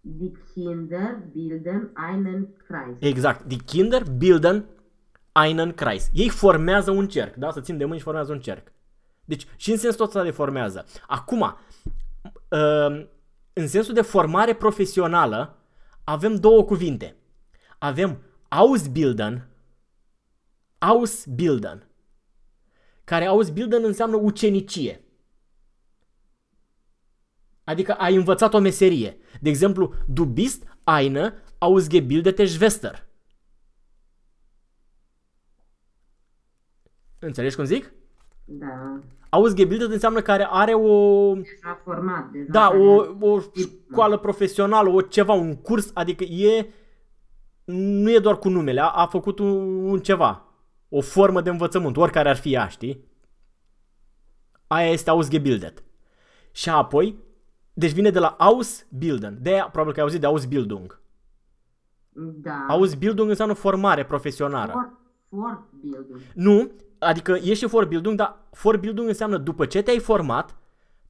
Die Kinder bilden einen Kreis. Exact. Die Kinder bilden einen Kreis. Ei formează un cerc, da? Să țin de mâini și formează un cerc. Deci, și în sensul ăsta de formează. Acum, uh, în sensul de formare profesională, avem două cuvinte. Avem Ausbilden, Ausbilden, care Ausbilden înseamnă ucenicie. Adică ai învățat o meserie. De exemplu, du bist eine ausgebildete Schwester. Înțelegi cum zic? Da. Ausgebildet înseamnă care are o, Deja format. Deja da, care- o, o școală profesională, o ceva, un curs, adică e, nu e doar cu numele, a, a făcut un, un ceva, o formă de învățământ, oricare ar fi ea, știi? Aia este Ausgebildet. Și apoi, deci vine de la Ausbilden, de aia probabil că ai auzit de Ausbildung. Da. Ausbildung înseamnă formare profesională. For, fortbildung. Nu, adică e și Fortbildung, dar Fortbildung înseamnă după ce te-ai format,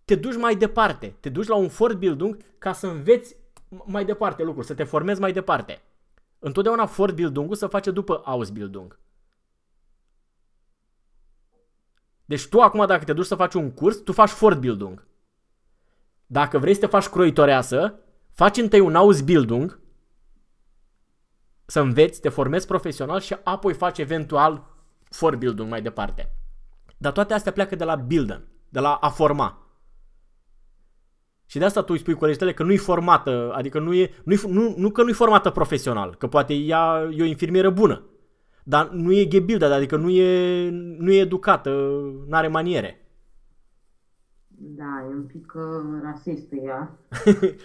te duci mai departe. Te duci la un Fortbildung ca să înveți mai departe lucruri, să te formezi mai departe. Întotdeauna Fortbildung-ul se face după Ausbildung. Deci tu acum dacă te duci să faci un curs, tu faci Fortbildung. Dacă vrei să te faci croitoreasă, faci întâi un Ausbildung, să înveți, te formezi profesional și apoi faci eventual Fortbildung mai departe. Dar toate astea pleacă de la bilden, de la a forma. Și de asta tu îi spui colegii că nu-i formată, adică nu, e, nu, nu, nu că nu-i formată profesional, că poate ea e o infirmieră bună, dar nu e gebilda, adică nu e, nu e educată, nu are maniere. Da, e un pic uh, rasistă ea.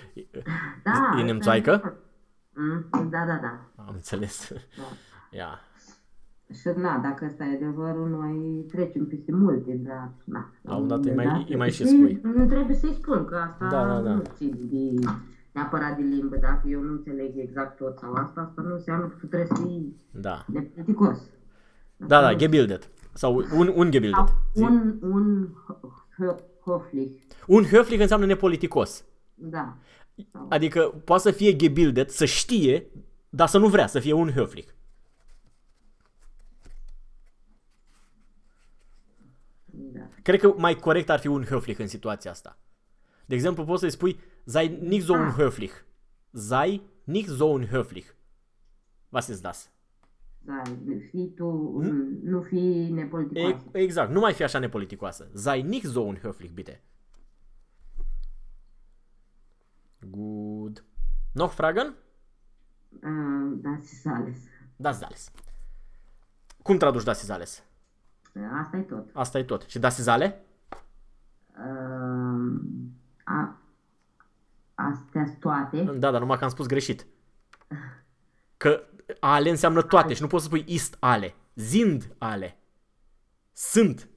Da. E nemțoaică? Mm, da, da, da. Am înțeles. da. Ia. Și na, dacă ăsta e adevărul, noi trecem peste multe, dar na. La un dat îi mai- Da, îi mai și și spui. Nu trebuie să-i spun, că asta Da, da, da. nu ține de neapărat de limbă. Dacă eu nu înțeleg exact tot sau asta, asta nu înseamnă că tu trebuie să fii Da. nepoliticos. Da, da, gebildet. Sau un, un gebildet. Sau Zi. un, un ho- hoflich. Un höflich înseamnă nepoliticos. Da. Sau, Adică poate să fie gebildet, să știe, dar să nu vrea să fie un höflich. da. Cred că mai corect ar fi un höflich în situația asta. De exemplu, poți să-i spui Sei nicht so un höflich. Sei nicht so un höflich. Was ist das? Da, fii tu, un, nu fii nepoliticos. E, exact, nu mai fi așa nepoliticoasă. Sei nicht so un höflich, bitte. Good. Noch Fragen? Uh, das ist alles. Das ist alles. Cum traduci das ist alles? Asta e tot. Asta e tot. Și das ist alle? Uh, a, astea toate. Da, dar numai că am spus greșit. Că ale înseamnă toate și nu poți să spui ist ale. Sind ale. Sunt.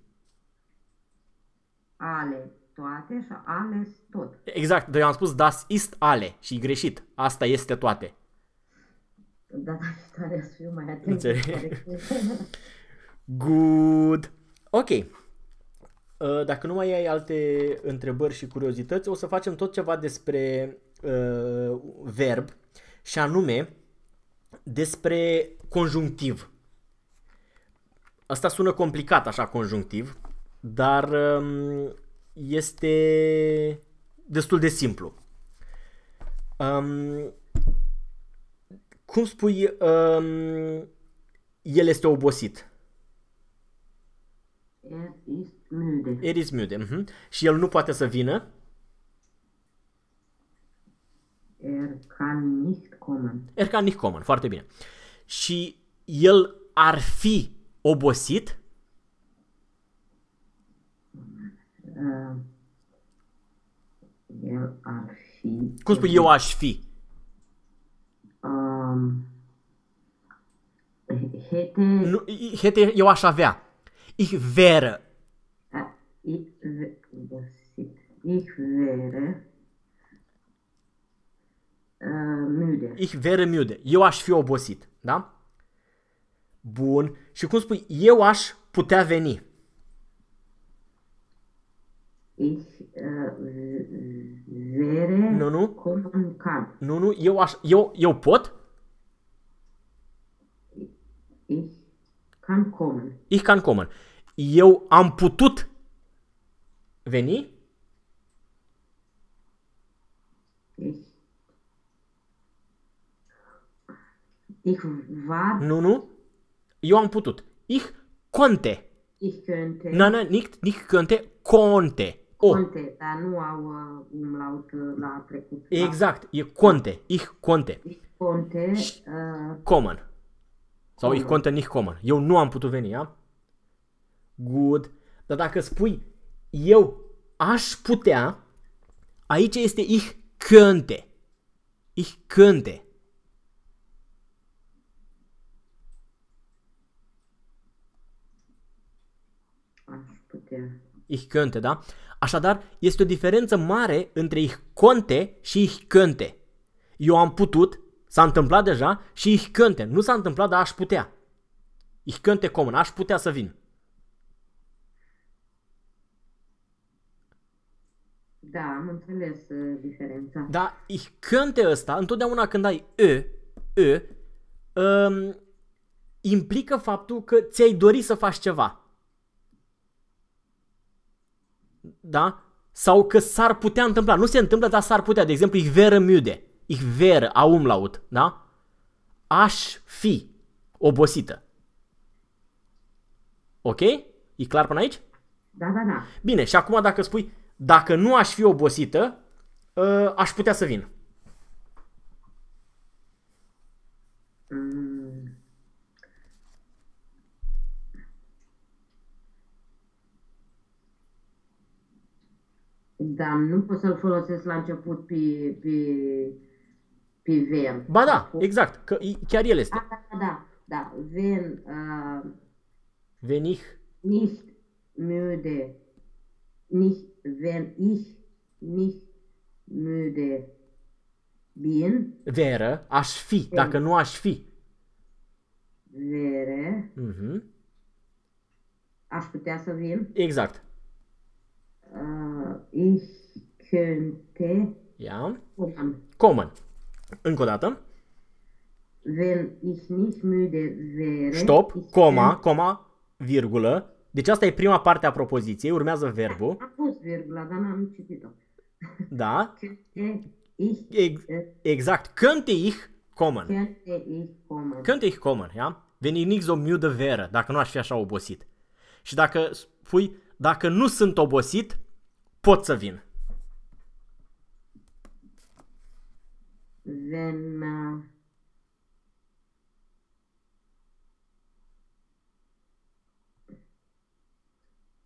Ale toate și ales tot. Exact, dar eu am spus das ist ale și e greșit. Asta este toate. Data viitoare să fiu mai atent. Înțeleg. Good. Ok. Uh, Dacă nu mai ai alte întrebări și curiozități, o să facem tot ceva despre uh, verb și anume despre conjunctiv. Asta sună complicat așa conjunctiv, dar um, este destul de simplu. Um, cum spui um, el este obosit? Er ist müde. Er is müde. mhm. Și el nu poate să vină? Er kann nicht kommen. Er kann nicht kommen. Foarte bine. Și el ar fi obosit? Uh, el ar fi... Cum spui eu aș fi? Um, hätte... Nu, hete, eu aș avea. Ich wäre. Uh, ich, w- obosit. ich wäre uh, müde. Ich wäre müde. Eu aș fi obosit. Da? Bun. Și cum spui eu aș putea veni? Ich uh, w- wäre Nu, nu. kommen kann. Nu, nu, eu, aș, eu, eu pot? Ich kann kommen. Ich kann kommen. Eu am putut veni? Ich, ich war, Nu, nu. Eu am putut. Ich konnte. ich könnte, Na, na, nicht, nicht könnte, konnte. O. konnte, dar nu au uh, umlaut uh, la trecut. La- Exact, e konnte. Ich konnte. Ich konnte, uh, Kommen. Sau ich Kommen. konnte nicht kommen. Eu nu am putut veni, ja? Good. Dar dacă spui eu aș putea, aici este ich könnte. Ich könnte. Aș putea. Ich könnte, da? Așadar, este o diferență mare între ich konnte și ich könnte. Eu am putut, s-a întâmplat deja, și ich könnte. Nu s-a întâmplat, dar aș putea. Ich könnte kommen, aș putea să vin. Da, am înțeles uh, diferența. Dar ich könnte ăsta, întotdeauna când ai ö, ö, um, implică faptul că ți-ai dori să faci ceva. Da? Sau că s-ar putea întâmpla. Nu se întâmplă, dar s-ar putea. De exemplu, ich wäre müde. Ich wäre, a umlaut. Da? Aș fi obosită. Ok? E clar până aici? Da, da, da. Bine, și acum dacă spui, dacă nu aș fi obosită, ă, aș putea să vin. Mm. Da, nu pot să-l folosesc la început pe, pe, pe verb. Ba da, exact, că e- chiar el este. Da, da, da, da. Wenn uh, Wenn ich, nicht müde, nicht, wenn ich nicht müde bin, wäre, aș fi, dacă nu aș fi. wäre, Mhm. aș putea să vin, Exact. Uh, ich könnte Ia. kommen. Common. Încă o dată. Wenn ich nicht müde wäre, Stop, ich coma, coma, virgulă. Deci asta e prima parte a propoziției, urmează verbul. könnte- Am pus virgula, dar n-am citit-o. Da? Könnte ich, Ex- exact. Könnte ich kommen. könnte ich kommen. Könnte ich kommen, ja? Wenn ich nicht so müde wäre, dacă nu aș fi așa obosit. Și dacă spui, dacă nu sunt obosit, pot să vin. Wenn uh,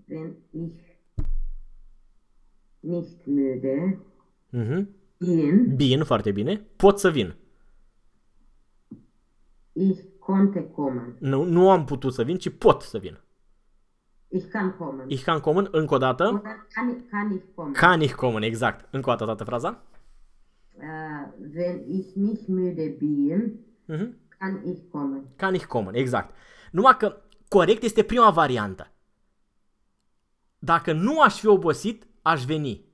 wenn ich nicht müde Mhm. bin, Bine, foarte bine. Pot să vin. ich konnte kommen. Nu, nu am putut să vin, ci pot să vin. Ich kann kommen. Ich kann kommen, încă o dată. Oder kann ich, kann ich kommen? Kann ich kommen, exact. Încă o dată toată fraza. Äh, wenn ich nicht müde bin, Mhm. kann ich kommen. Kann ich kommen, exact. Numai că corect este prima variantă. Dacă nu aș fi obosit, aș veni.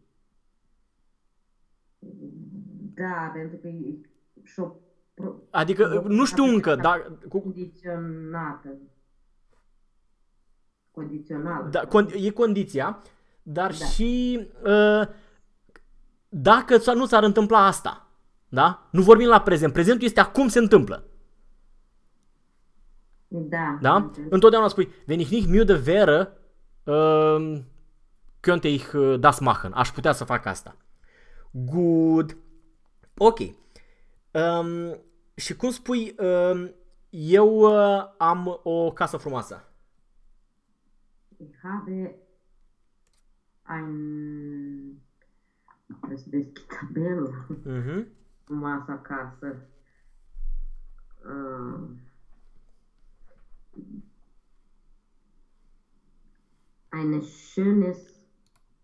Da, pentru că e și-o pro- Adică nu știu încă, dar cu, condiționată. Condițională. da, con, e condiția, dar Da. și uh, dacă s- nu s-ar întâmpla asta, da? Nu vorbim la prezent. Prezentul este acum se întâmplă. Da. Da? înțeleg. Întotdeauna spui, wenn ich nicht müde wäre, uh, könnte ich uh, das machen. Aș putea să fac asta. Good. Ok. Um, și cum spui, um, eu uh, am o casă frumoasă. Ich habe ein... Să deschid tabelul. Mhm. Acasă. Uh, eine schönes...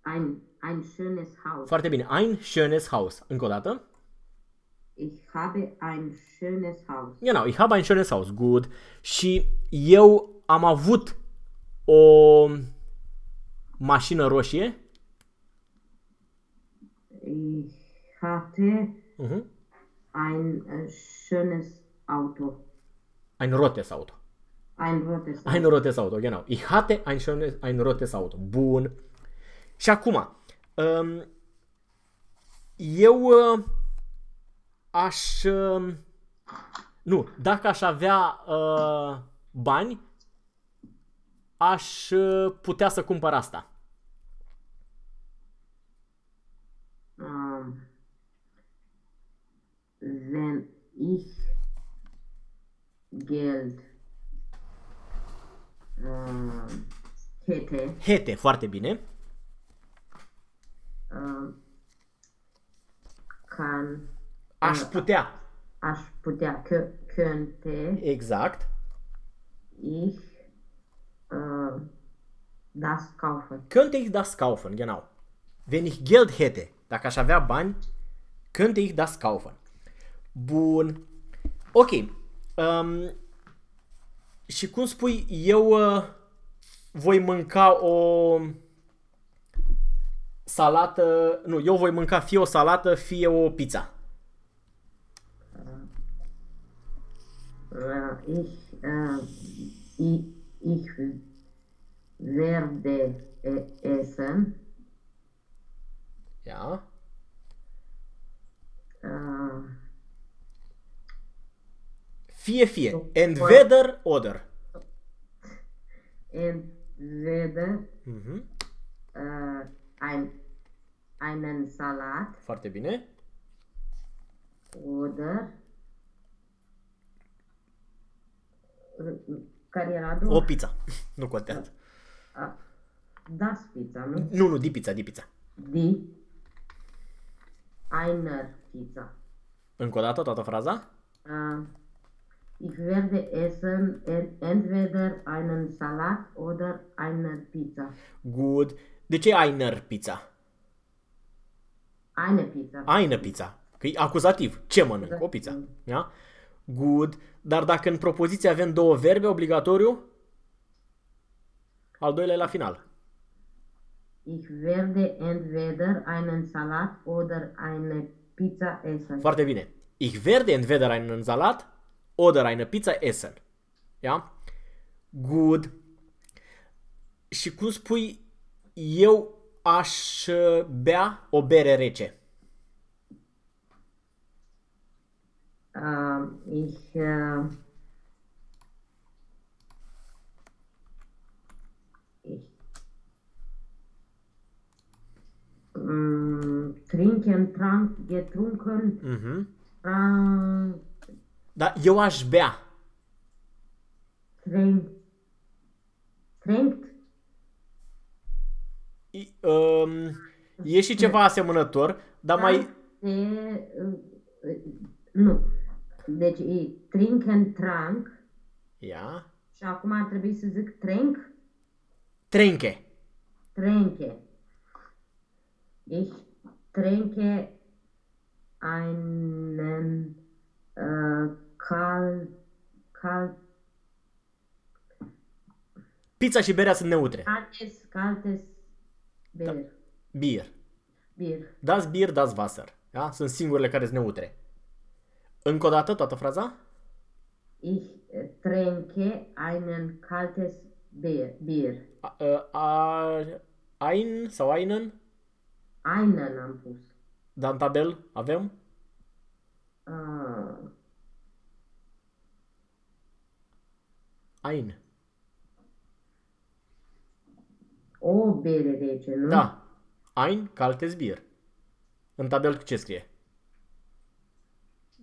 Ein, ein schönes Haus. Foarte bine. Ein schönes Haus. Încă o dată. Ich habe ein schönes Haus. Genau, ich habe ein schönes Haus. Good. Și eu am avut o mașină roșie. Ich hatte Uh-huh. ein äh, schönes Auto. Ein rotes Auto. Ein rotes Auto. Ein rotes Auto, genau. Ich hatte ein schönes, ein rotes Auto. Bun. Și acum, um, eu uh, aș... Uh, nu, dacă aș avea uh, bani, aș uh, putea să cumpăr asta. Ähm, wenn ich Geld äh, hätte, Hete, foarte bine. äh, kann, Aș putea. aș putea, kö- könnte Exact. ich äh, das kaufen. Könnte ich das kaufen, genau. Wenn ich Geld hätte, dacă aș avea bani, könnte ich das kaufen. Bun. Ok. Um, și cum spui, eu uh, voi mânca o salată, nu, eu voi mânca fie o salată, fie o pizza. Äh, ich, äh, ich, ich werde äh, essen Ja? äh, Fie, fie. Entweder oder. entweder Mhm. äh, ein, einen Salat Foarte bine. oder care era a doua? O pizza. Nu contează. A, Das Pizza, nu? Nu, nu, di pizza, di pizza. Die einer Pizza. Încă o dată toată fraza? Äh, ich werde essen en- entweder einen Salat oder eine Pizza. Good. De ce einer pizza? Eine Pizza. Eine pizza. Că e acuzativ. Ce mănânc? O pizza. Da? Good. Dar dacă în propoziție avem două verbe, obligatoriu? Al doilea e la final. Ich werde entweder einen Salat oder eine Pizza essen. Foarte bine. Ich werde entweder einen Salat oder eine Pizza essen. Ja? Good. Și cum spui, eu aș uh, bea o bere rece. Ich äh, ich mm, trinken, trank, getrunken, Mhm. trank, Dar eu aș bea. trink, trinkt, I- Um, e și ceva asemănător, dar mai... de, uh, uh, nu, deci e trinken, trank Ia. și acum ar trebui să zic trink, Trenche. trinke. Ich trinke einen äh, kalt, kalt, Pizza și berea sunt neutre. kaltes, kaltes Bier. Beer. Bier. Das Bier, das Wasser. Da? Sunt singurele care sunt neutre. Încă o dată toată fraza? Ich äh, trinke einen kaltes Bier. Bier. A, a, ein sau einen? Einen am pus. Dar în tabel avem? Uh, Ein. o bere rece, nu? Da. Ein kaltes Bier. În tabel ce scrie?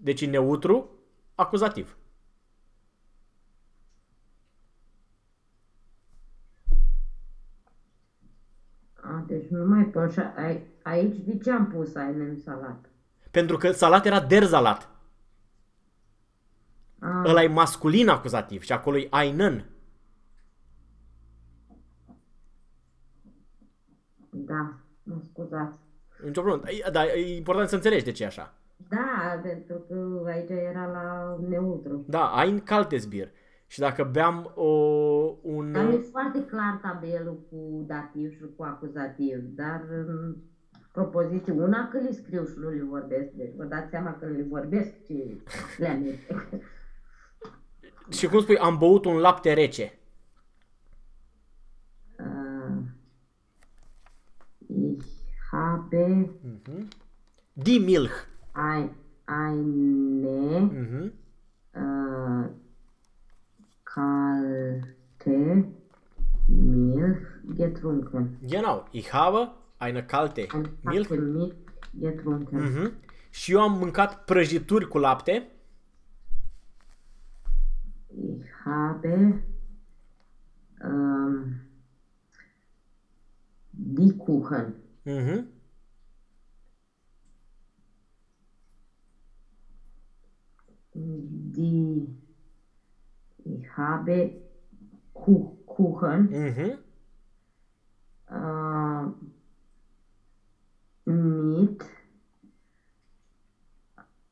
Deci neutru, acuzativ. A, deci nu mai pot. Și ai- aici de ce am pus einen salat? Pentru că salat era der salat. A, Ăla e masculin acuzativ și acolo e einen. da, mă scuzați. Nicio problemă. E- Dar e important să înțelegi de ce e așa. Da, pentru că aici era la neutru. Da, ein kaltes Bier. Și dacă beam o, un... Dar e foarte clar tabelul cu dativ și cu acuzativ, dar mm, propoziții. Una că le scriu și nu le vorbesc. Deci vă dați seama că le vorbesc ce le amestec. Și cum spui, am băut un lapte rece. Uh, ich habe Die Milch. Ein, eine Mhm. uh, kalte Milch getrunken. Genau. Ich habe eine kalte Eine Milch. kalte Milch getrunken. Mhm. Și eu am mâncat prăjituri cu lapte. Ich habe ähm, die Kuchen. Mhm. Die ich habe Ku Kuchen Mhm. äh, mit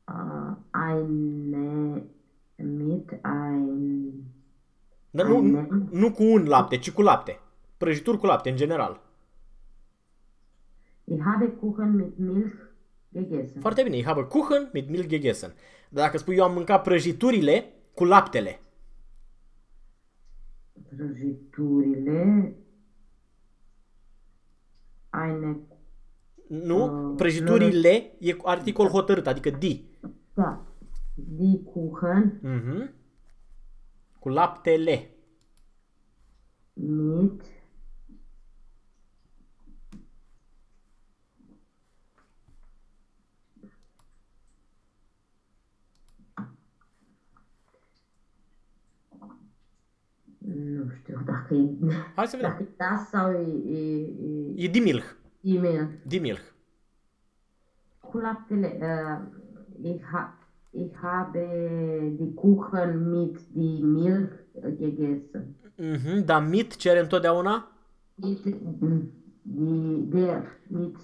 äh, eine mit ein Dar nu, nu, Amen. nu cu un lapte, ci cu lapte. Prăjituri cu lapte, în general. ich habe Kuchen mit Milch gegessen. Foarte bine. Ich habe Kuchen mit Milch gegessen. Dar dacă spui eu am mâncat prăjiturile cu laptele. Prăjiturile eine Nu? Uh, Prăjiturile e cu articol hotărât, adică di. da, die Kuchen Mhm. Cu laptele. mit nu știu dacă e, Hai să vedem. dacă e da sau e, e, e E di Milch. e-mail. Di Milch. Cu laptele, uh, ich, ha, ich habe die Kuchen mit die Milch gegessen. Mhm. Dar mit cere întotdeauna? Mit die, der, mit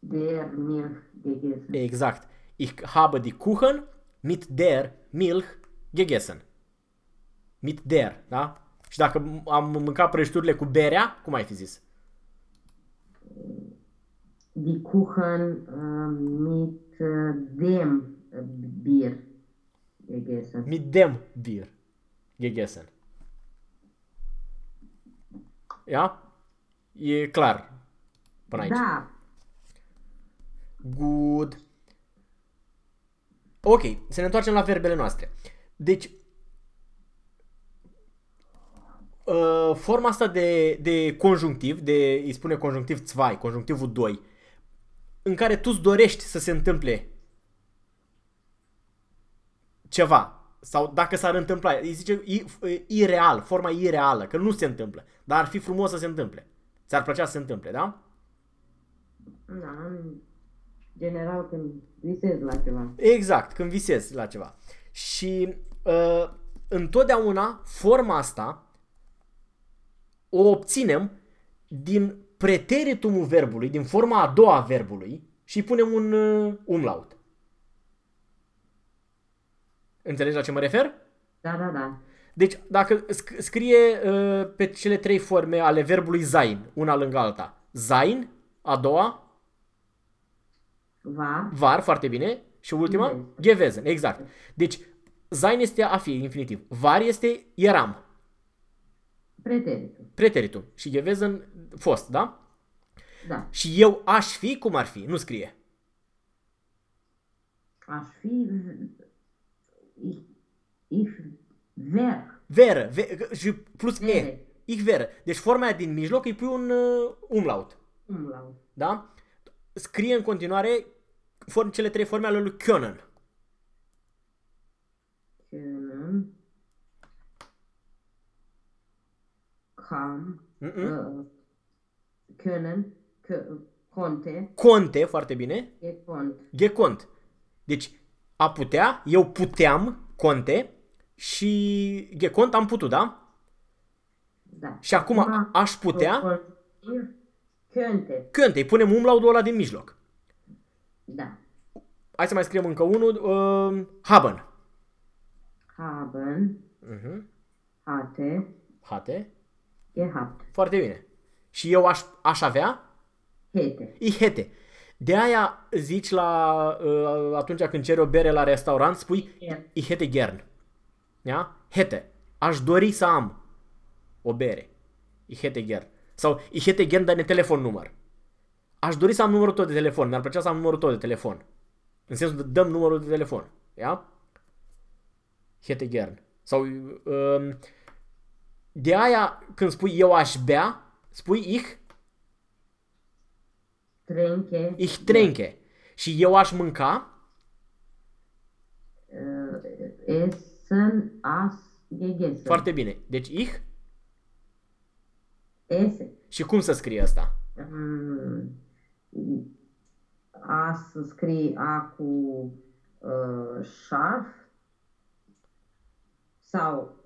der Milch gegessen. Exact. Ich habe die Kuchen mit der Milch gegessen. Mit der, da? Și dacă am mâncat prăjiturile cu berea, cum ai fi zis? Die Kuchen uh, mit uh, dem uh, Bier gegessen. Mit dem Bier gegessen. Ia? E clar până aici. Da, Good. Ok, să ne întoarcem la verbele noastre. Deci, uh, forma asta de, de conjunctiv, de, îi spune conjunctiv 2, conjunctivul 2, în care tu îți dorești să se întâmple ceva, sau dacă s-ar întâmpla, îi zice i- ireal, forma ireală, că nu se întâmplă, dar ar fi frumos să se întâmple. Ți-ar plăcea să se întâmple, da? da, în general când visez la ceva. Exact, când visezi la ceva. Și uh, întotdeauna forma asta o obținem din preteritumul verbului, din forma a doua a verbului și îi punem un uh, umlaut. Înțelegi la ce mă refer? Da, da, da. Deci, dacă sc- scrie uh, pe cele trei forme ale verbului sein, una lângă alta, sein, a doua, Va, Var, foarte bine. Și ultima? Gewesen. Gewesen, exact. Deci, sein este a fi, infinitiv. Var este eram, preteritul. preteritum. Și gewesen, fost, da? Da. Și eu aș fi, cum ar fi? Nu scrie. Aș fi ich, ich ver. Veră, ve, și plus e. Vere. Ich veră. Deci forma aia din mijloc îi pui un uh, umlaut, Umlaut. da? Scrie în continuare form, cele trei forme ale lui können. Kam. Mm-mm. Uh, können. Kö, konnte. Conte, foarte bine. Gekont. Gekont. Deci, a putea, eu puteam, conte, și gekont am putut, da? Da. Și acum aș putea, Könnte. könnte, îi punem umlautul ăla din mijloc. Da. Hai să mai scriem încă unul, uh, haben. Haben. Uh-huh. Hatte. Hatte. Gehabt. Foarte bine. Și eu aș, aș avea, hätte. Ich hätte. De aia zici la, uh, atunci când ceri o bere la restaurant, spui Ja. ich hätte gern. Ja? Hätte. Aș dori să am o bere. Ich hätte gern. Sau ich hätte gern deine telefon număr. Aș dori să am numărul tău de telefon. Mi-ar plăcea să am numărul tău de telefon. În sensul de dăm numărul de telefon. Ja? Ich hätte gern. Sau um, de aia când spui eu aș bea, spui ich Trinke. Ich trinke. Și eu aș mânca, Uh, essen, as, gegessen. foarte bine. Deci ich Esse. și cum să scrie asta? Mm, A să scrie A cu uh, șarf sau și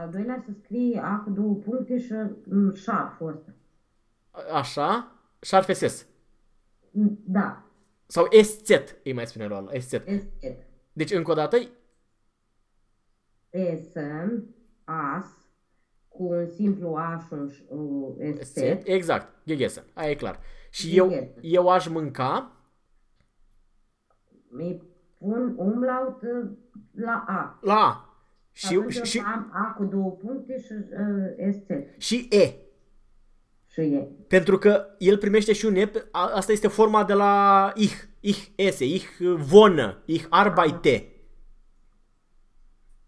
al doilea să scrie A cu două puncte și mm, șarful ăsta. Așa, șarf SS. Mm, Da, Sau SZ, îi mai spune la ăla, SZ. este. Deci încă o dată, Essen, as, cu un simplu A și un ș- uh, SZ, ST. exact, gegessen, aia e clar. Și eu, Gegessen. eu aș mânca, Mi pun umlaut uh, la A. la A. Și, Atunci și, o și, să am A cu două puncte și uh, ST. și E. Și e. Pentru că el primește și un E, pe- a- asta este forma de la ich, ich esse, ich wohne, ich arbeite.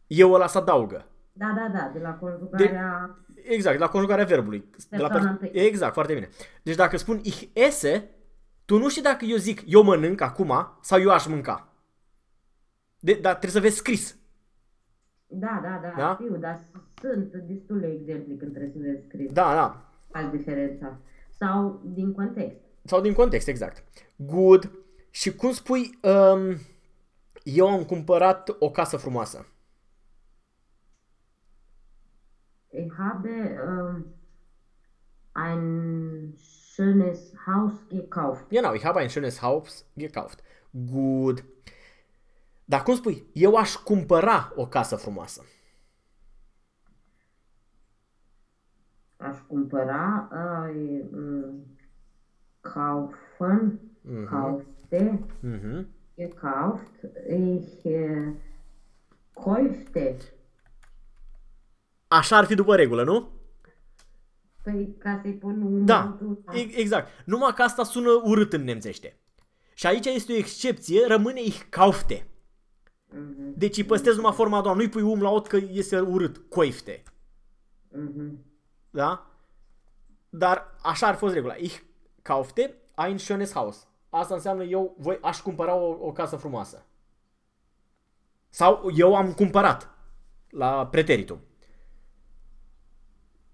Eu ăla să adaugă. Da, da, da, de la conjugarea... Exact, la conjugarea verbului. De la Persoana per- întâi. exact, foarte bine. Deci dacă spun ich esse, tu nu știi dacă eu zic eu mănânc acum sau eu aș mânca. De, dar trebuie să vezi scris. Da, da, da, Da? știu, dar sunt destule exemple când trebuie să vezi scris. Da, da. Al diferența. Sau din context. Sau din context, exact. Good. Și cum spui, um, eu am cumpărat o casă frumoasă. Ich habe ähm, ein schönes Haus gekauft. Genau, ich habe ein schönes Haus gekauft. Good. Dar cum spui, eu aș cumpăra o casă frumoasă. Aș cumpăra äh, m, kaufen, Mhm. kaufte, Mhm. gekauft. Ich äh, kaufte. Așa ar fi după regulă, nu? Păi ca să-i pun un Da, altul, e- exact. Numai că asta sună urât în nemțește. Și aici este o excepție, rămâne ich kaufte. Mhm, Deci îi păstrezi numai forma a doua, nu-i pui um la ot că este urât, coifte. mhm. Da? Dar așa ar fi fost regula. Ich kaufte ein schönes Haus. Asta înseamnă eu voi aș cumpăra o, o casă frumoasă. Sau eu am cumpărat la preteritum.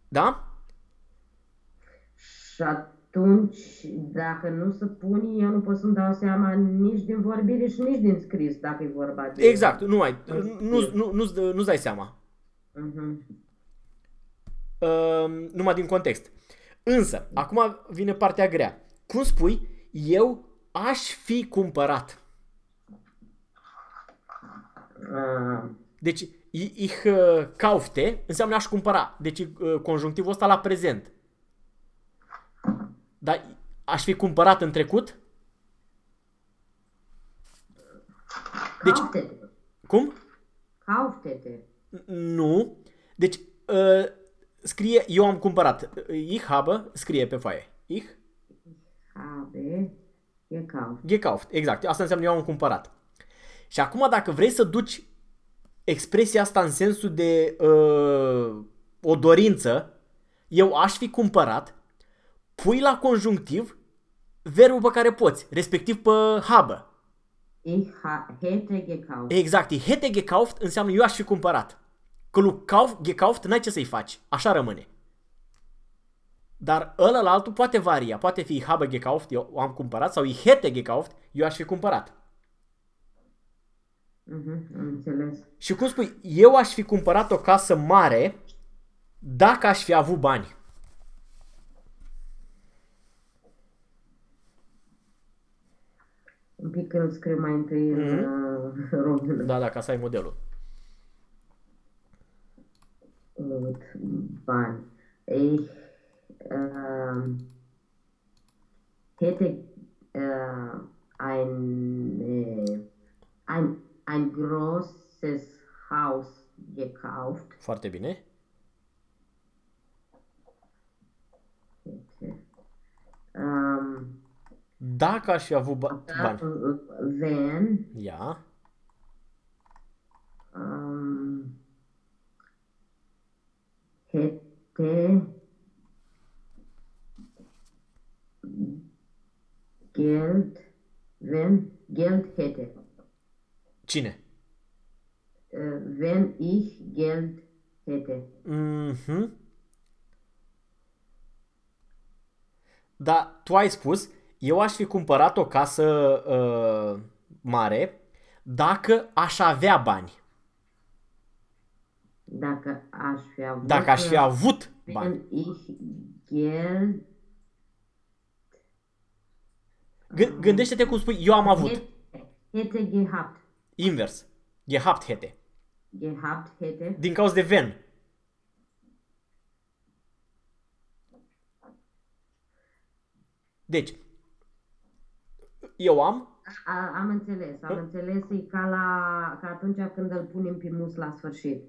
Da? Și atunci, dacă nu se pune, eu nu pot să-mi dau seama nici din vorbire și nici din scris, dacă e vorba de... Exact, nu ai, nu, nu, nu, nu-ți dai seama. Mhm. uh, numai din context. Însă, acum vine partea grea. Cum spui, eu aș fi cumpărat. Ah, Deci, i- ich uh, kaufte înseamnă aș cumpăra. Deci, uh, conjunctivul ăsta la prezent. Dar aș fi cumpărat în trecut? Deci- Kaufte-te. Cum? Kaufte-te. Nu. Deci, uh, scrie, eu am cumpărat. Ich habe, scrie pe foaie. Ich Habe gekauft. Gekauft, exact. Asta înseamnă eu am cumpărat. Și acum dacă vrei să duci expresia asta în sensul de uh, o dorință, eu aș fi cumpărat, pui la conjunctiv verbul pe care poți, respectiv pe habe. Ich ha hätte gekauft. Exact, ich hätte gekauft înseamnă eu aș fi cumpărat. Că lui kauf, gekauft n-ai ce să-i faci, așa rămâne. Dar ăla la altul poate varia, poate fi ich habe gekauft, eu am cumpărat, sau ich hätte gekauft, eu aș fi cumpărat. Mhm, am înțeles. Și cum spui, eu aș fi cumpărat o casă mare dacă aș fi avut bani. Un pic îl scriu mai întâi în Mhm. uh, română. Da, da, ca să ai modelul. Mit Bani. Ich ähm, hätte äh, ein, äh, ein, ein großes Haus gekauft. Foarte bine. Hätte, ähm, Dacă aș fi avut ba- bani. wenn Ia. ähm, hätte Geld, wenn Geld hätte, Cine? äh, wenn ich Geld hätte. Mhm. Dar tu ai spus, eu aș fi cumpărat o casă uh, mare dacă aș avea bani. Dacă aș fi avut, Dacă aș fi avut bani. wenn ich Geld Gâ- Gândește-te cum spui, eu am avut. hätte, hätte gehabt, Invers. Gehabt hätte. gehabt hätte, Din cauza de ven. Deci, eu am, A, am înțeles, am înțeles, e ca, la, ca atunci când îl punem pe mus la sfârșit.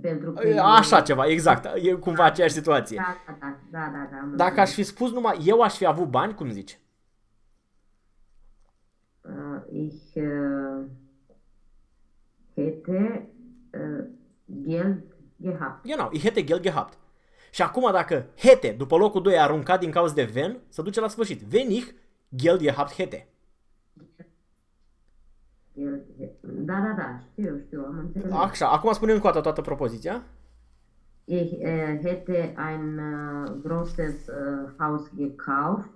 Pentru că e- așa ceva, exact, e cumva aceeași situație. Da, da, da, da, da, da am Dacă aș înțeles. fi spus numai eu aș fi avut bani, cum zici? Uh, ich uh, hätte uh, Geld gehabt. Genau, ich hätte Geld gehabt. Și acum dacă hätte, după locul 2 aruncat din cauza de ven, se duce la sfârșit. Wenn ich Geld gehabt hätte. Geld, da, da, da, știu, știu, am înțeles. Așa, acum spune încă o dată toată propoziția. Ich äh, hätte ein äh, großes äh, Haus gekauft,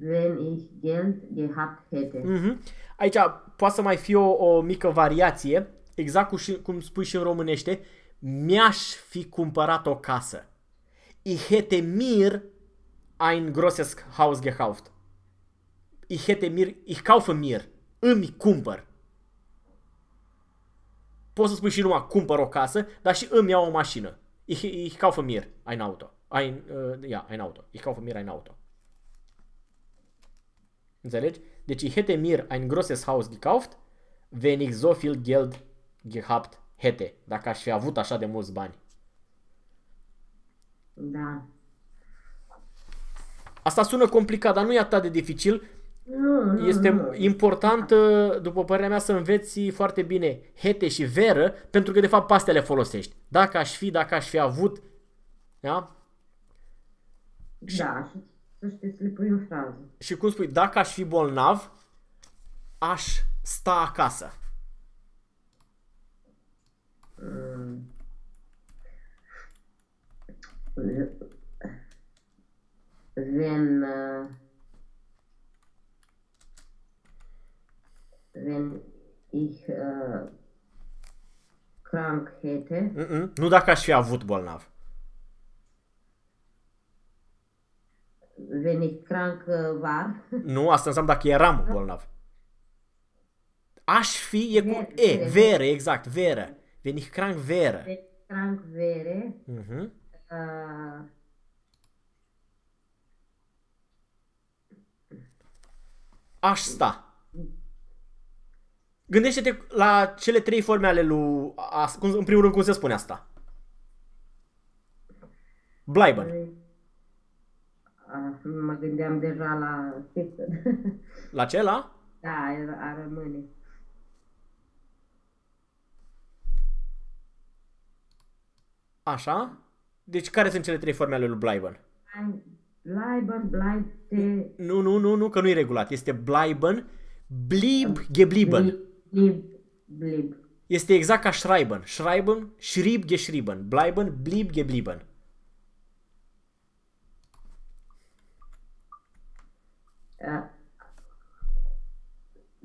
wenn ich Geld gehabt hätte. Mhm. Aici poate să mai fie o, o mică variație, exact cum, și, cum spui și în românește, mi-aș fi cumpărat o casă. Ich hätte mir ein grosses Haus gekauft. Ich hätte mir, ich kaufe mir, îmi cumpăr. Poți să spui și numai cumpăr o casă, dar și îmi iau o mașină. Ich, ich kaufe mir ein Auto. Ein, uh, ja, ein Auto. Ich kaufe mir ein Auto. Înțelegi? Deci ich hätte mir ein grosses Haus gekauft, wenn ich so viel Geld gehabt hätte. Dacă aș fi avut așa de mulți bani. Da. Asta sună complicat, dar nu e atât de dificil. Nu, nu, Este nu. important, uh, după părerea mea, să înveți foarte bine hete și veră, pentru că de fapt pe astea le folosești. Dacă aș fi, dacă aș fi avut, da? Da, și să știi să le pui în frază. Și cum spui, dacă aș fi bolnav, aș sta acasă. Mm. Wenn, äh, wenn ich äh, krank hätte, Mm-mm. Nu dacă aș fi avut bolnav. wenn ich krank äh, war, Nu, asta înseamnă dacă eram bolnav. Aș fi e cu Vere, E, vere. vere, exact, veră. Wenn ich krank wäre. wenn ich krank wäre, Mhm. äh, Aș sta. Gândește-te la cele trei forme ale lui, a, cum, în primul rând, cum se spune asta. Bleiben. a, mă gândeam deja la La ce, la? da, a, a rămâne. Așa? Deci care sunt cele trei forme ale lui Bleiben? Ein Bleiben, bleibte, Nu, nu, nu, nu, că nu e regulat. Este Bleiben, blieb, geblieben. Blieb, blieb, blieb. Este exact ca schreiben. Schreiben, schrieb, geschrieben. Bleiben, blieb, geblieben. Uh,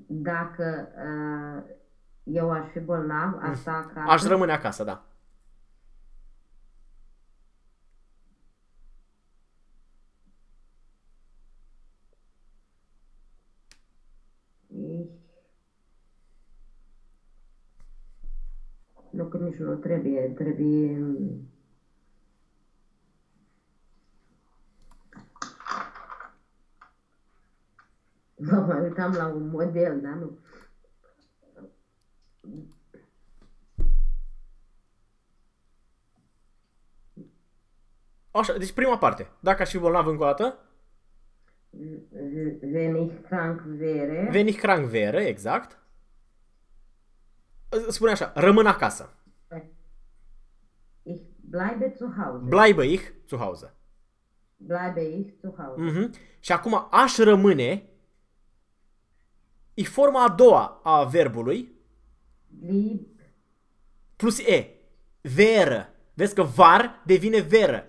Dacă uh, eu aș fi bolnav, aș sta acasă. Aș rămâne acasă, da. Crișul trebuie, trebuie um, Mă mai uitam la un model, dar nu. Așa, deci prima parte. Dacă aș fi bolnav încă o dată? Wenn ich krank wäre. Wenn krank wäre, exact. Spune așa, rămân acasă ich bleibe zu Hause. Bleibe ich zu Hause. bleibe ich zu Hause. Mhm. Și acum aș rămâne e forma a doua a verbului Blieb, plus e. Veră. Vezi că var devine veră.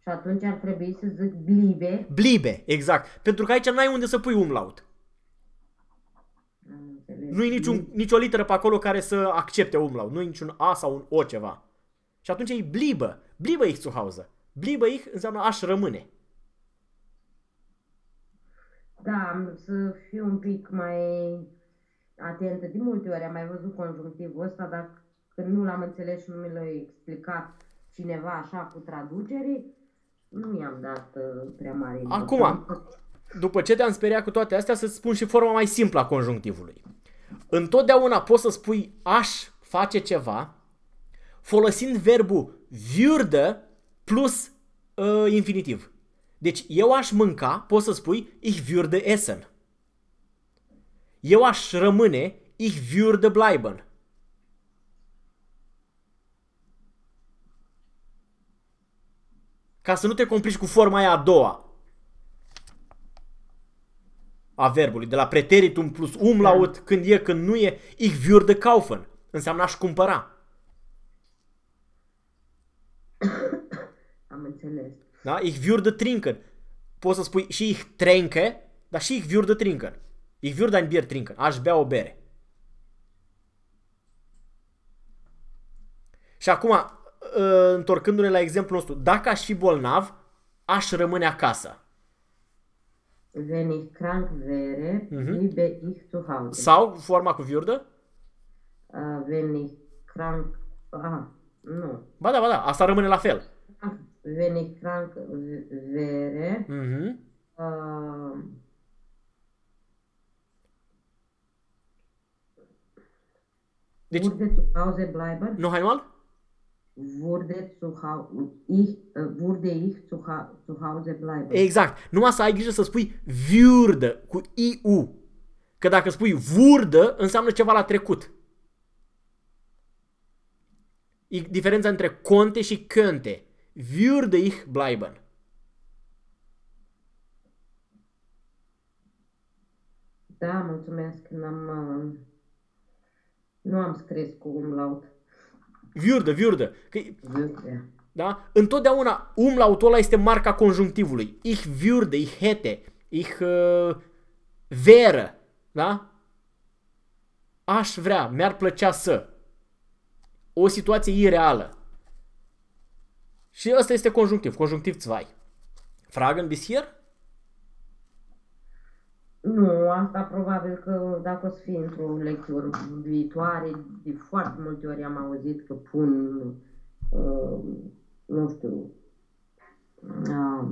și atunci ar trebui să zic bliebe. Blibe, exact. Pentru că aici n-ai unde să pui umlaut. Am înțeles. Nu e niciun, nicio literă pe acolo care să accepte umlaut. Nu e niciun A sau un O ceva. Și atunci e blibă. Blibă ich zu Hause. Blibă ich înseamnă aș rămâne. Da, am să fiu un pic mai atentă. De multe ori am mai văzut conjunctivul ăsta, dar când nu l-am înțeles și nu mi l-a explicat cineva așa cu traducerii, nu i-am dat uh, prea mare Acum, importanță. după ce te-am speriat cu toate astea, să-ți spun și forma mai simplă a conjunctivului. Întotdeauna poți să spui aș face ceva folosind verbul würde plus uh, infinitiv. Deci eu aș mânca, poți să spui ich würde essen. Eu aș rămâne, ich würde bleiben. Ca să nu te complici cu forma aia a doua a verbului, de la preteritum plus umlaut, când e, când nu e, ich würde kaufen. Înseamnă aș cumpăra. Am înțeles. Da? Ich würde trinken. Poți să spui și ich trinke, dar și ich würde trinken. Ich würde ein Bier trinken. Aș bea o bere. Și acum, uh, întorcându-ne la exemplul nostru, dacă aș fi bolnav, aș rămâne acasă. Wenn ich krank wäre, bliebe ich zu Hause. Sau forma cu würde? Uh, wenn ich krank... Ah, nu. Ba da, ba da, asta rămâne la fel. Wenn ich krank w- wäre, Mhm. uh, Deci, würde zu Hause bleiben, nu hai mal? Würde zu Hause, ich, uh, würde ich zu, ha zu Hause bleiben. Exact. Numai să ai grijă să spui würde cu IU. Că dacă spui vurdă, înseamnă ceva la trecut. E diferența între conte și könnte. Würde ich bleiben. Da, mulțumesc, n-am, uh, nu am scris cu umlaut. Würde, würde. Că, Würde. da? Întotdeauna umlautul ăla este marca conjunctivului. Ich würde, ich hätte, ich uh, wäre. Da? Aș vrea, mi-ar plăcea să. O situație ireală. Și ăsta este conjunctiv, conjunctiv 2. Fragen bis hier? Nu, asta probabil că dacă o să fie într-o lectură viitoare, de foarte multe ori am auzit că pun, uh, nu știu, uh,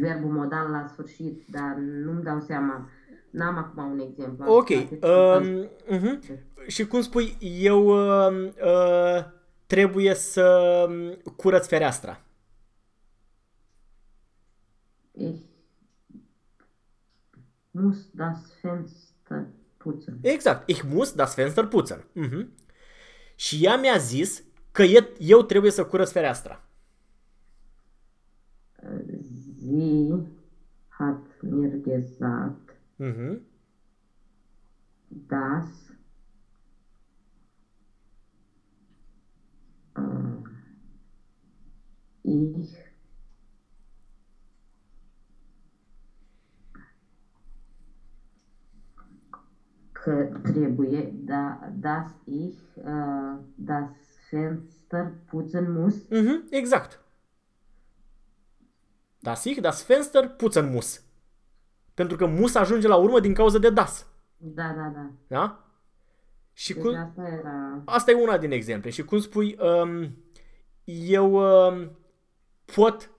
verbul modal la sfârșit, dar nu-mi dau seama, n-am acum un exemplu. Am Ok. toate- Um, uh-huh. Și cum spui, eu uh, uh, trebuie să um, curăț fereastra. Ich muss das Fenster putzen. Exact. Ich muss das Fenster putzen. Uh-huh. Și ea mi-a zis că e, eu trebuie să curăț fereastra. Sie hat mir gesagt, Uh-huh. dass äh, ich că trebuie, da, dass ich äh, das Fenster putzen muss. Uh-huh. Exact. Das ich, das Fenster putzen muss. Pentru că mus ajunge la urmă din cauza de das. Da, da, da. Da? Și Deci cum... asta era... Asta e una din exemple. Și cum spui, um, eu um, pot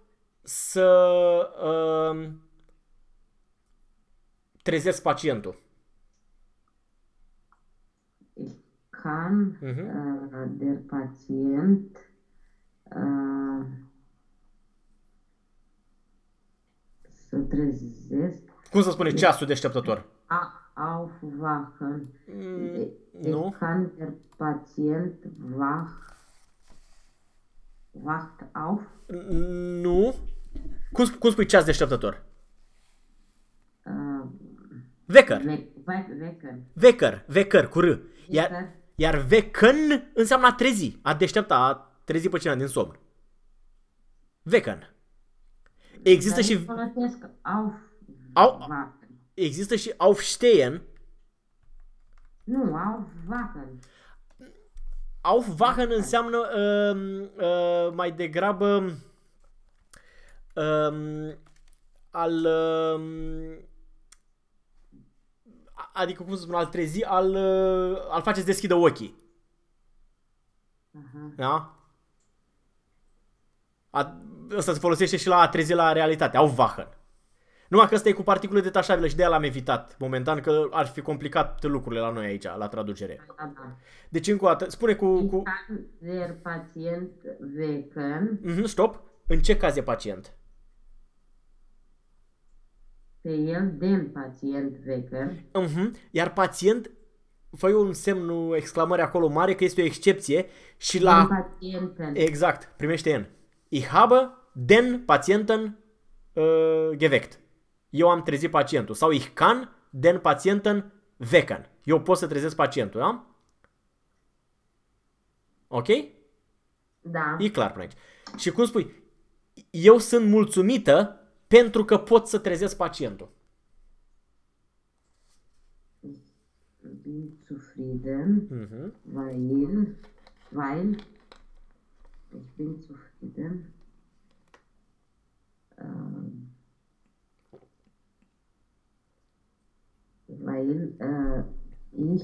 să um, trezesc pacientul. Ich kann Mhm. äh, der Patient äh, să trezesc, Cum să spune ceasul deșteptător? a, aufwachen. Mm, Ich nu. kann der Patient wach, wacht auf, Nu. Cum, sp- cum spui ceas deșteptător? äh, Wecker. we- we- wecken. Wecker. Wecker cu R. Iar, Wecker. Iar wecken înseamnă a trezi. A deștepta, a trezi pe cineva din somn. Wecken. Există Dar și, eu folosesc auf, Au- wachen. există și aufstehen. Nu, aufwachen. Aufwachen înseamnă uh, uh, mai degrabă uh, al uh, adică cum să spun, al trezi, al, uh, al face să deschidă ochii. Aha. Da? A, ăsta se folosește și la a trezi la realitate, Aufwachen. Numai că ăsta e cu particule detașabile și de aia l-am evitat momentan, că ar fi complicat lucrurile la noi aici, la traducere. Da, da. Deci încă o dată, spune cu... Ich cu... kann der Patient wecken, Mhm, stop. În ce caz e pacient? Pe el den Patient wecken, Mhm. Iar pacient, fă un semn exclamări acolo mare că este o excepție și la... den Patienten. Exact, primește N. Ich habe den Patienten uh, geweckt. Eu am trezit pacientul. Sau ich kann den Patienten wecken. Eu pot să trezesc pacientul, da? Ok? Da. E clar până aici. Și cum spui, eu sunt mulțumită pentru că pot să trezesc pacientul. Bin zufrieden, Mhm. weil, weil, ich bin zufrieden, ähm, weil äh, ich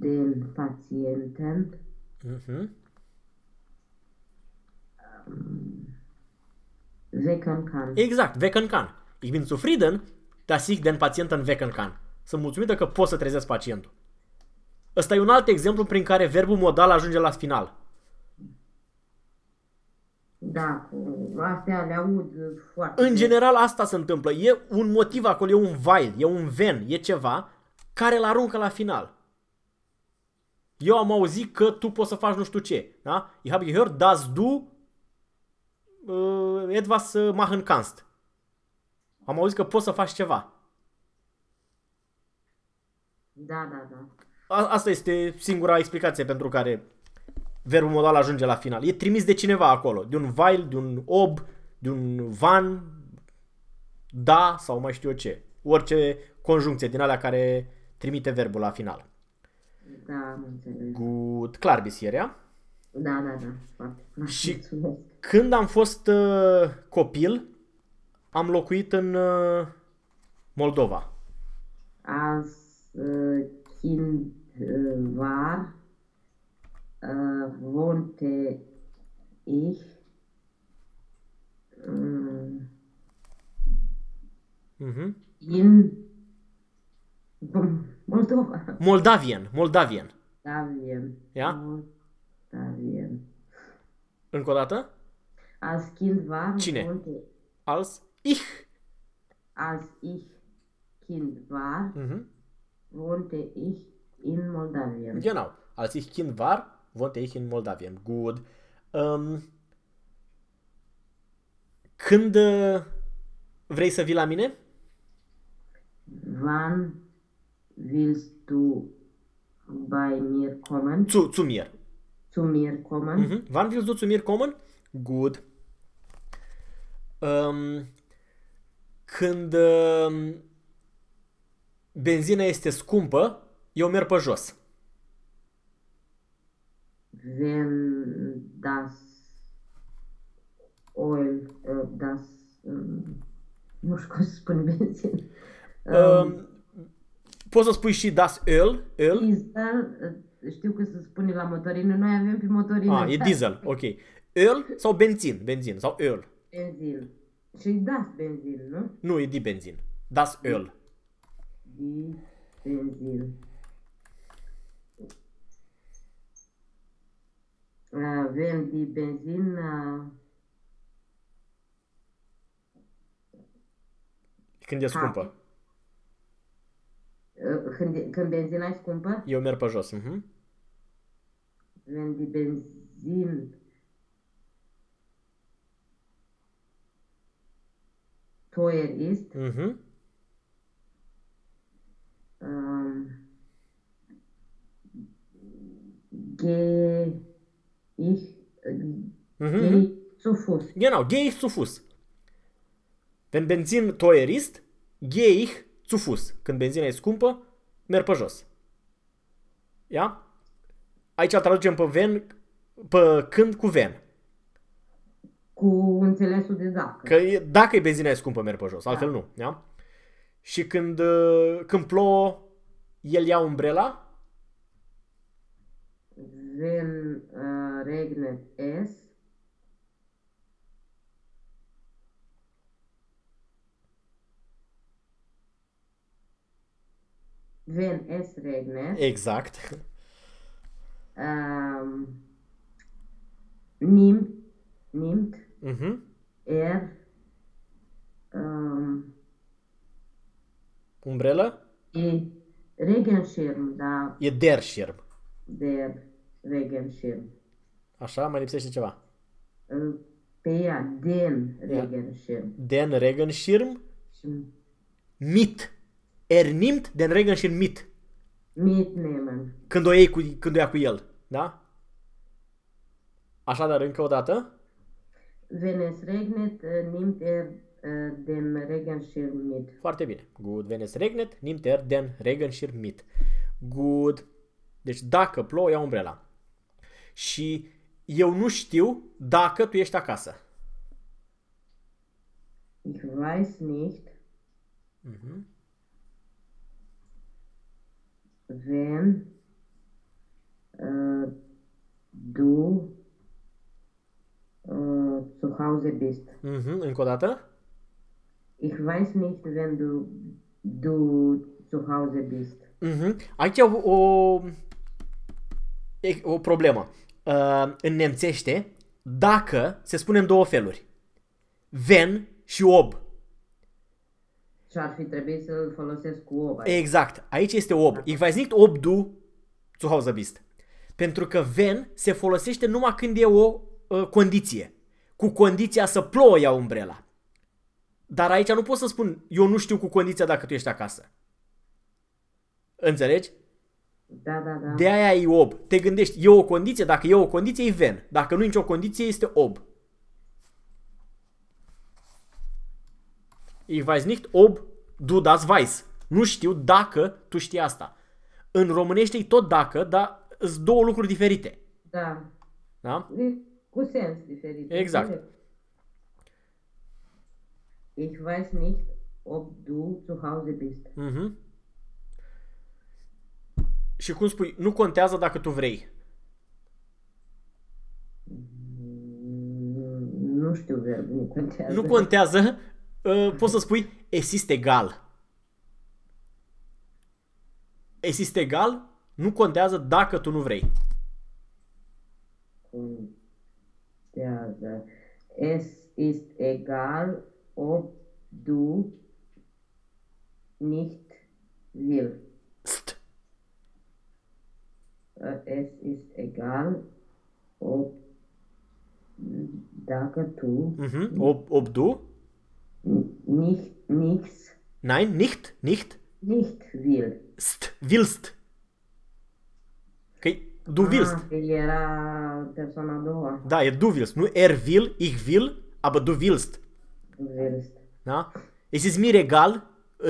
den Patienten. Mhm. Wecken kann. Exact, wecken kann. Ich bin zufrieden, dass ich den Patienten wecken kann. Sunt mulțumită că pot să trezesc pacientul. Ăsta e un alt exemplu prin care verbul modal ajunge la final. Da, cu astea le aud foarte În des. general asta se întâmplă. E un motiv acolo, e un while, e un ven, e ceva care îl aruncă la final. Eu am auzit că tu poți să faci nu știu ce. Da? Ich habe gehört, dass du uh, etwas uh, machen kannst. Am auzit că poți să faci ceva. Da, da, da. A- asta este singura explicație pentru care verbul modal ajunge la final. E trimis de cineva acolo, de un while, de un ob, de un van, da sau mai știu eu ce. Orice conjuncție din alea care trimite verbul la final. Da, am înțeles. Good, clar bisierea. Da, da, da. Foarte clar. Și- Mulțumesc. Când am fost uh, copil, am locuit în uh, Moldova. Als äh, Kind äh, war, äh, wohnte ich äh, Mhm. in Moldova. Moldavien, Moldavien. Moldavien. Ja? Moldavien. Încă o dată? Als Kind war, Cine? wohnte, Als ich. als ich Kind war, Mhm. wohnte ich in Moldawien. Genau. Als ich Kind war, wohnte ich in Moldawien. Gut. Um, când uh, vrei să vii la mine? Wann willst du bei mir kommen? Zu, zu mir. Zu mir kommen? Mhm. Wann willst du zu mir kommen? Gut. Um, când um, benzina este scumpă, eu merg pe jos. Wenn das Oil, äh, das, ähm, nu știu cum să spun benzin, Um, poți să spui și das Öl, Öl. diesel, uh, știu că se spune la motorină, noi avem pe motorină. Ah, e diesel, ok. Öl sau benzin, benzin sau Öl. Benzin. Și das benzin, nu? Nu, e die Benzin. Das Öl. Die Benzin. Uh, wenn die Benzin uh, Când e scumpă. uh, când, când benzina e scumpă, Eu merg pe jos. Mhm. Wenn die Benzin teuer ist, Mhm. ähm, gehe ich, äh, Mhm. gehe ich zu Fuß. Genau, gehe ich zu Fuß. Wenn Benzin teuer ist, gehe ich zu Fuß. Când benzina e scumpă, merg pe jos. Ia? Aici traducem pe ven, pe când cu ven. Cu înțelesul de dacă. Că e- dacă e benzina e scumpă, merg pe jos, altfel Da. nu. Ia? Și când, uh, când plouă, el ia umbrela, Wenn äh, regnet es, wenn es regnet, exact, ähm, nimmt, nimmt Mhm. er ähm, umbrelă, die Regenschirm, da, e der Schirm. der Regenschirm. Așa, mai lipsește ceva. Äh, Pe ea, den Ja. Regenschirm. Den Regenschirm Și mit. Er nimmt den Regenschirm mit. Mitnehmen. Când o iei cu, când o ia cu el. Da? Așadar, încă o dată. Wenn es regnet, äh, nimmt er äh, den Regenschirm mit. Foarte bine. Good. Wenn es regnet, nimmt er den Regenschirm mit. Good. Deci dacă plouă, ia umbrela. Și eu nu știu dacă tu ești acasă. Ich weiß nicht, Mhm. Wenn äh, du äh, zu Hause bist. Mhm. Încă o dată. Ich weiß nicht, wenn du, du zu Hause bist. Mhm. Aici o, o, e- o problemă. Uh, în nemțește, dacă se spune în două feluri. Ven și ob. Și ar fi trebuit să-l folosesc cu ova. Exact. Aici este ob. Ich weiß nicht ob du zu Hause bist. Pentru că ven se folosește numai când e o uh, condiție. Cu condiția să plouă ia umbrela. Dar aici nu pot să spun eu nu știu cu condiția dacă tu ești acasă. Înțelegi? Da, da, da. De aia e ob. Te gândești, e o condiție, dacă e o condiție, e ven. Dacă nu e nicio condiție, este ob. Ich weiß nicht ob du das weißt. Nu știu dacă tu știi asta. În românește e tot dacă, dar sunt două lucruri diferite. Da. Da? E Cu sens diferit. Exact. înțeleg. Ich weiß nicht, ob du zu Hause bist. Mhm. Și cum spui, nu contează dacă tu vrei. Mm, Nu știu verbul, nu contează. Nu contează, uh, poți să spui es ist egal. Es ist egal, nu contează dacă tu nu vrei. Contează. Es ist egal, ob du nicht willst. St. Äh, Es ist egal, ob dacă tu Mhm. Ob, ob du? Nicht, nichts, Nein, nicht, nicht. nicht willst. St. Willst. Că du willst. Ah, că era persoana a doua. Da, e du willst. Nu er will, ich will, aber du willst. Willst. Da? Es ist mir egal,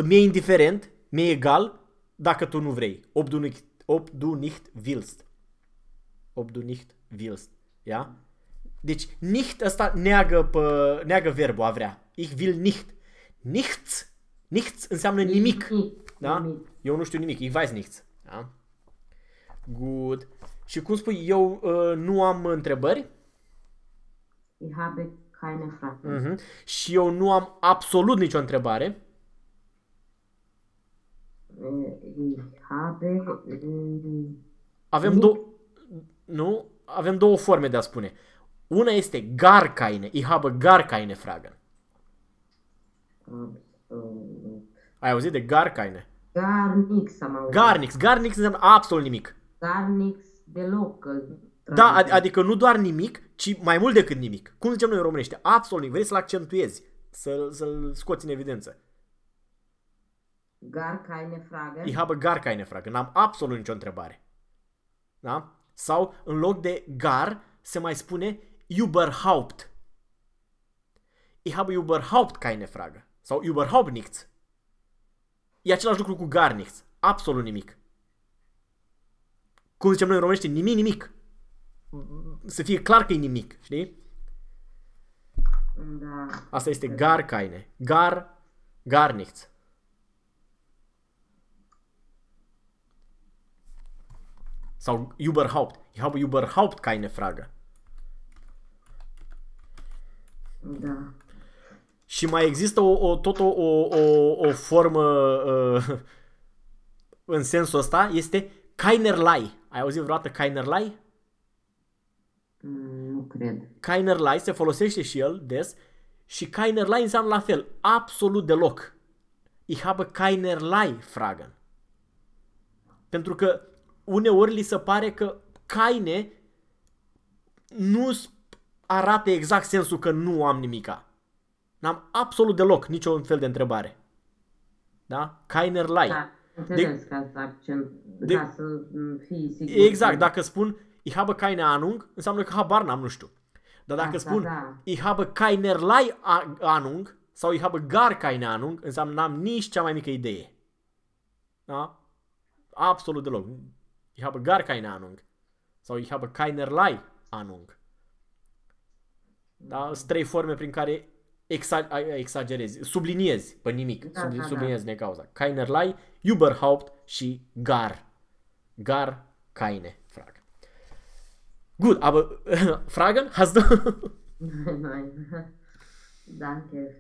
mi-e indiferent, mi-e egal dacă tu nu vrei. Ob du nicht, ob du nicht willst. Ob du nicht willst. Ja? Deci, nicht ăsta neagă, pe, neagă verbul a vrea. Ich will nicht. Nichts, nichts înseamnă nimic. Nimic. Da? Nimic. Eu nu știu nimic. Ich weiß nichts. Da? Good. Și cum spui, eu uh, nu am întrebări? Ich habe keine Frage. Mhm. Și eu nu am absolut nicio întrebare. Äh, Ich habe äh, Avem Nu. două... Nu? Avem două forme de a spune. Una este gar keine. Ich habe gar keine Fragen. absolut. Ai auzit de gar keine? Gar nix am auzit. Gar nix. Gar nix înseamnă absolut nimic. Gar nix deloc. că Da, traduce. ad- adică nu doar nimic, ci mai mult decât nimic. Cum zicem noi în românește? Absolut nimic. Vrei să-l accentuezi, să, să-l scoți în evidență. Gar keine Frage. Ich habe gar keine Frage. N-am absolut nicio întrebare. Da? Sau în loc de gar se mai spune überhaupt. Ich habe überhaupt keine Frage. Sau überhaupt nichts. E același lucru cu gar nichts. Absolut nimic. Cum zicem noi în românește, nimic, nimic. Să fie clar că e nimic, știi? Da. Asta este gar keine. Gar, gar nichts. Sau überhaupt. Ich habe überhaupt keine Frage. Da. Și mai există o, o, tot o, o, o, o formă uh, în sensul ăsta, este Keinerlei. Ai auzit vreodată Keinerlei? Mm, Nu cred. Keinerlei se folosește și el des și Keinerlei înseamnă la fel, absolut deloc. Ich habe keinerlei Fragen. Pentru că uneori li se pare că keine nu arată exact sensul că nu am nimica. N-am absolut deloc niciun fel de întrebare. Da? Keinerlei. Da, înțeles ca să accent, de- ca să mm, fii sigur. Exact, că- dacă spun Ich habe keine Ahnung, înseamnă că habar n-am, nu știu. Dar dacă Asta, spun da. Ich habe keinerlei A- Ahnung sau Ich habe gar keine Ahnung, înseamnă n-am nici cea mai mică idee. Da? Absolut deloc. Ich habe gar keine Ahnung. Sau Ich habe keinerlei Ahnung. Da? Sunt trei forme prin care exa- exagerezi, subliniezi pe nimic. Da, Subli- da, da. subliniezi necauza. Keinerlei, überhaupt și gar. Gar keine Frage. Gut, aber Fragen hast du? Nein. Danke.